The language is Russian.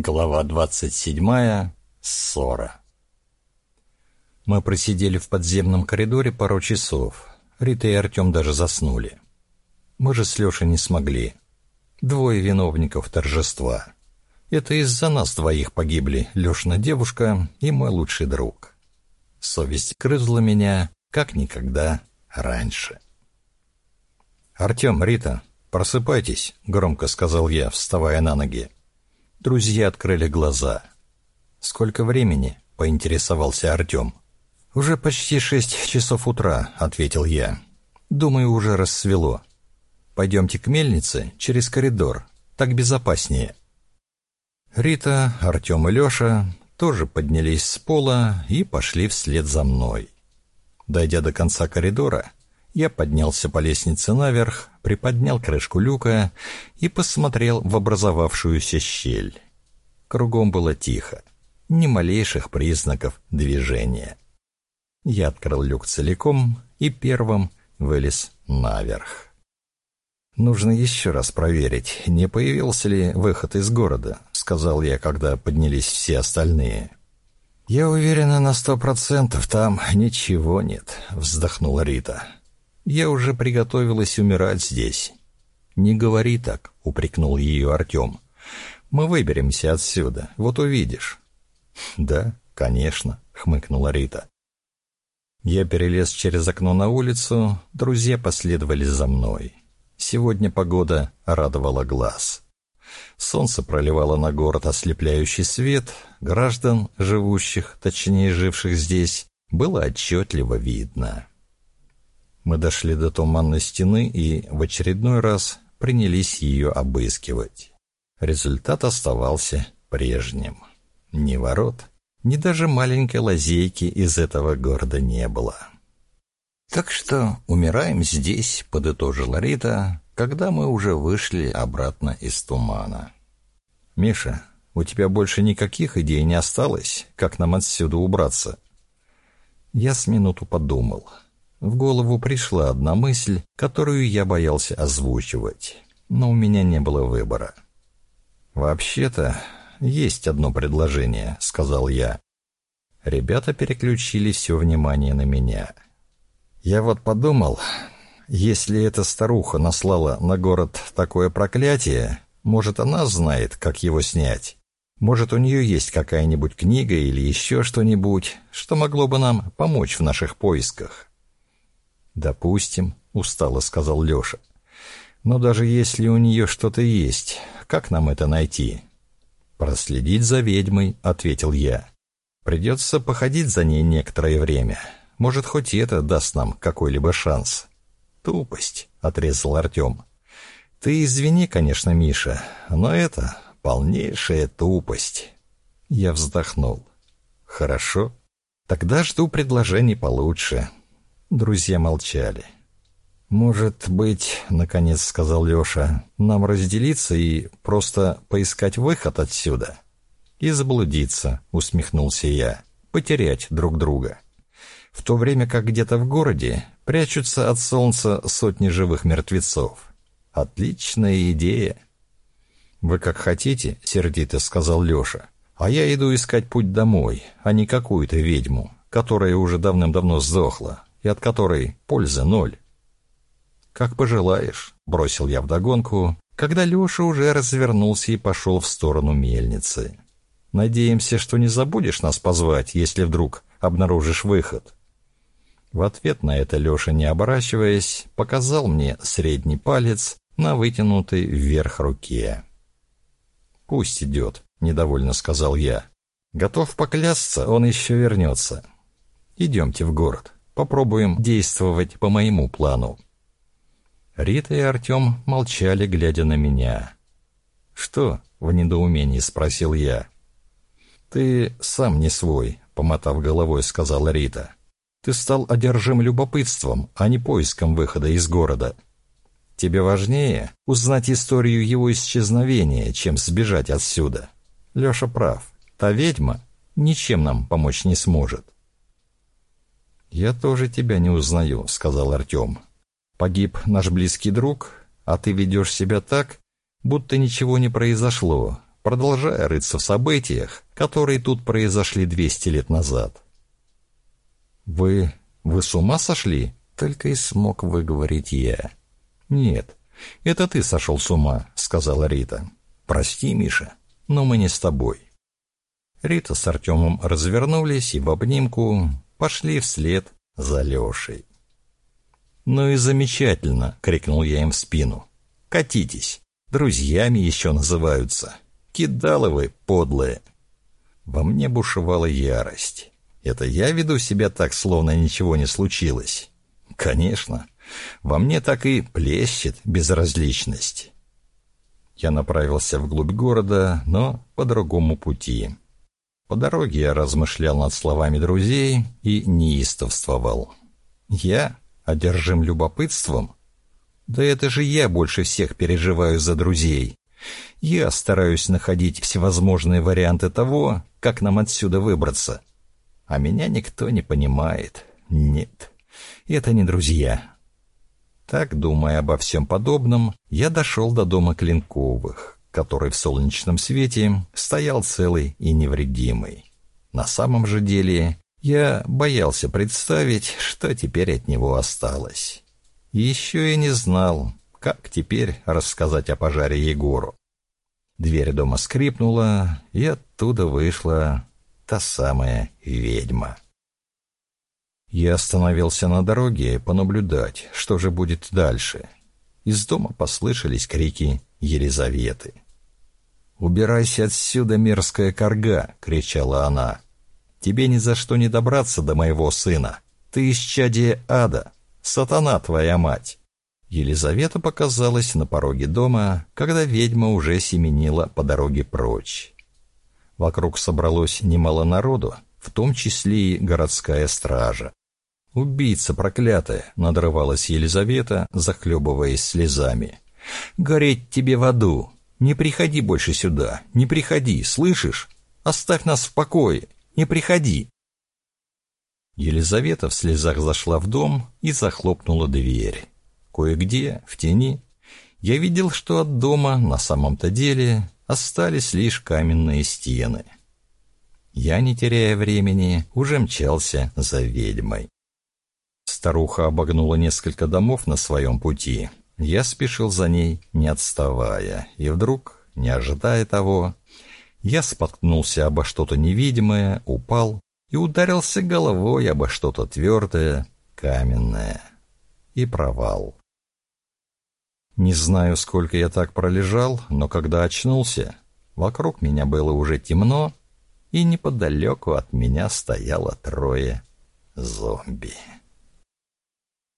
Глава 27. Ссора. Мы просидели в подземном коридоре пару часов. Рита и Артем даже заснули. Мы же с Лешей не смогли. Двое виновников торжества. Это из-за нас двоих погибли Лешина девушка и мой лучший друг. Совесть грызла меня, как никогда раньше. «Артем, Рита, просыпайтесь», — громко сказал я, вставая на ноги. Друзья открыли глаза. «Сколько времени?» — поинтересовался Артем. «Уже почти шесть часов утра», — ответил я. «Думаю, уже рассвело. Пойдемте к мельнице через коридор. Так безопаснее». Рита, Артем и Леша тоже поднялись с пола и пошли вслед за мной. Дойдя до конца коридора, я поднялся по лестнице наверх, приподнял крышку люка и посмотрел в образовавшуюся щель. Кругом было тихо, ни малейших признаков движения. Я открыл люк целиком и первым вылез наверх. «Нужно еще раз проверить, не появился ли выход из города», — сказал я, когда поднялись все остальные. «Я уверена на сто процентов, там ничего нет», — вздохнула Рита. Я уже приготовилась умирать здесь. Не говори так, упрекнул ее Артем. Мы выберемся отсюда, вот увидишь. Да, конечно, хмыкнула Рита. Я перелез через окно на улицу, друзья последовали за мной. Сегодня погода радовала глаз. Солнце проливало на город ослепляющий свет, граждан, живущих, точнее живших здесь, было отчетливо видно. Мы дошли до туманной стены и в очередной раз принялись ее обыскивать. Результат оставался прежним. Ни ворот, ни даже маленькой лазейки из этого города не было. «Так что умираем здесь», — подытожила Рита, когда мы уже вышли обратно из тумана. «Миша, у тебя больше никаких идей не осталось, как нам отсюда убраться?» Я с минуту подумал — в голову пришла одна мысль, которую я боялся озвучивать, но у меня не было выбора. «Вообще-то, есть одно предложение», — сказал я. Ребята переключили все внимание на меня. «Я вот подумал, если эта старуха наслала на город такое проклятие, может, она знает, как его снять. Может, у нее есть какая-нибудь книга или еще что-нибудь, что могло бы нам помочь в наших поисках. «Допустим», — устало сказал Леша. «Но даже если у нее что-то есть, как нам это найти?» «Проследить за ведьмой», — ответил я. «Придется походить за ней некоторое время. Может, хоть это даст нам какой-либо шанс». «Тупость», — отрезал Артем. «Ты извини, конечно, Миша, но это полнейшая тупость». Я вздохнул. «Хорошо. Тогда жду предложений получше. Друзья молчали. «Может быть, — наконец сказал Леша, — нам разделиться и просто поискать выход отсюда?» «И заблудиться», — усмехнулся я, — «потерять друг друга». В то время как где-то в городе прячутся от солнца сотни живых мертвецов. Отличная идея. «Вы как хотите», — сердито сказал Леша, — «а я иду искать путь домой, а не какую-то ведьму, которая уже давным-давно сдохла, и от которой польза ноль. «Как пожелаешь», — бросил я вдогонку, когда Леша уже развернулся и пошел в сторону мельницы. «Надеемся, что не забудешь нас позвать, если вдруг обнаружишь выход». В ответ на это Леша, не оборачиваясь, показал мне средний палец на вытянутой вверх руке. «Пусть идет», — недовольно сказал я. «Готов поклясться, он еще вернется. Идемте в город». Попробуем действовать по моему плану». Рита и Артем молчали, глядя на меня. «Что?» — в недоумении спросил я. «Ты сам не свой», — помотав головой, сказала Рита. «Ты стал одержим любопытством, а не поиском выхода из города. Тебе важнее узнать историю его исчезновения, чем сбежать отсюда. Леша прав. Та ведьма ничем нам помочь не сможет. «Я тоже тебя не узнаю», — сказал Артем. «Погиб наш близкий друг, а ты ведешь себя так, будто ничего не произошло, продолжая рыться в событиях, которые тут произошли 200 лет назад. «Вы... вы с ума сошли?» — только и смог выговорить я. «Нет, это ты сошел с ума», — сказала Рита. «Прости, Миша, но мы не с тобой». Рита с Артемом развернулись и в обнимку пошли вслед за Лешей. «Ну и замечательно!» — крикнул я им в спину. «Катитесь! Друзьями еще называются! Кидалы вы, подлые!» Во мне бушевала ярость. Это я веду себя так, словно ничего не случилось? Конечно. Во мне так и плещет безразличность. Я направился вглубь города, но по другому пути. По дороге я размышлял над словами друзей и неистовствовал. Я одержим любопытством? Да это же я больше всех переживаю за друзей. Я стараюсь находить всевозможные варианты того, как нам отсюда выбраться. А меня никто не понимает. Нет, это не друзья. Так, думая обо всем подобном, я дошел до дома Клинковых который в солнечном свете стоял целый и невредимый. На самом же деле я боялся представить, что теперь от него осталось. Еще и не знал, как теперь рассказать о пожаре Егору. Дверь дома скрипнула, и оттуда вышла та самая ведьма. Я остановился на дороге понаблюдать, что же будет дальше. Из дома послышались крики Елизаветы. «Убирайся отсюда, мерзкая корга!» — кричала она. «Тебе ни за что не добраться до моего сына. Ты исчадие ада. Сатана твоя мать!» Елизавета показалась на пороге дома, когда ведьма уже семенила по дороге прочь. Вокруг собралось немало народу, в том числе и городская стража. «Убийца проклятая!» — надрывалась Елизавета, захлебываясь слезами. «Гореть тебе в аду! Не приходи больше сюда! Не приходи, слышишь? Оставь нас в покое! Не приходи!» Елизавета в слезах зашла в дом и захлопнула дверь. Кое-где, в тени, я видел, что от дома на самом-то деле остались лишь каменные стены. Я, не теряя времени, уже мчался за ведьмой. Старуха обогнула несколько домов на своем пути. Я спешил за ней, не отставая, и вдруг, не ожидая того, я споткнулся обо что-то невидимое, упал и ударился головой обо что-то твердое, каменное. И провал. Не знаю, сколько я так пролежал, но когда очнулся, вокруг меня было уже темно, и неподалеку от меня стояло трое зомби.